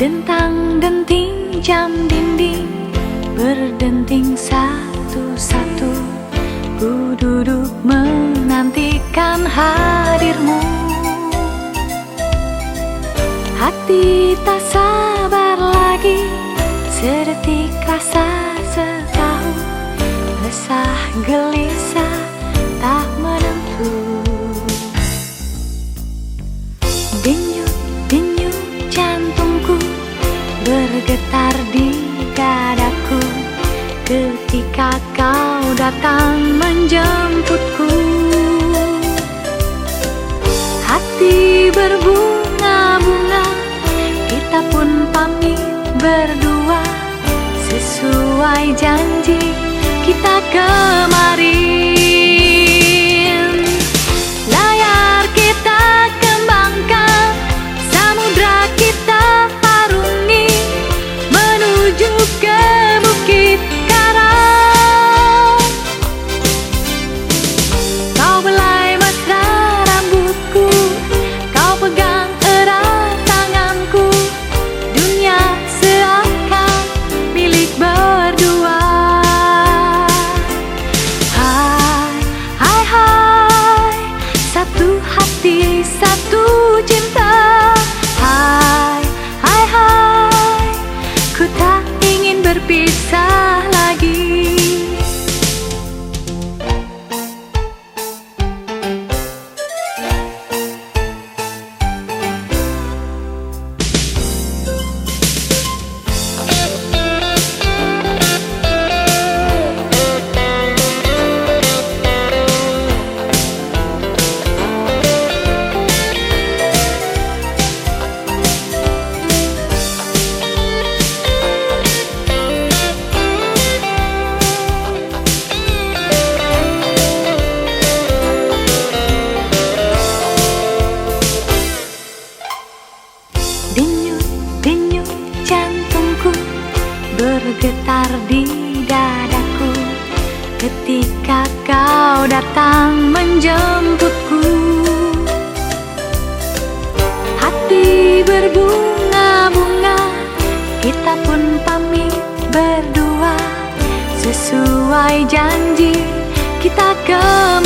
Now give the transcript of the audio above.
Dentang denting jam dinding Berdenting satu-satu. Ku duduk menantikan hadirmu. Hati tak sabar lagi Sedetik rasa setahun. Resah gelisah Bergetar di dadaku. Ketika kau datang menjemputku Hati berbunga-bunga. Kita pun pamit berdua Sesuai janji kita kemari bisa Denyut, denyut jantungku Bergetar di dadaku. Ketika kau datang menjemputku Hati berbunga-bunga Kita pun pamit berdua. Sesuai janji kita kemari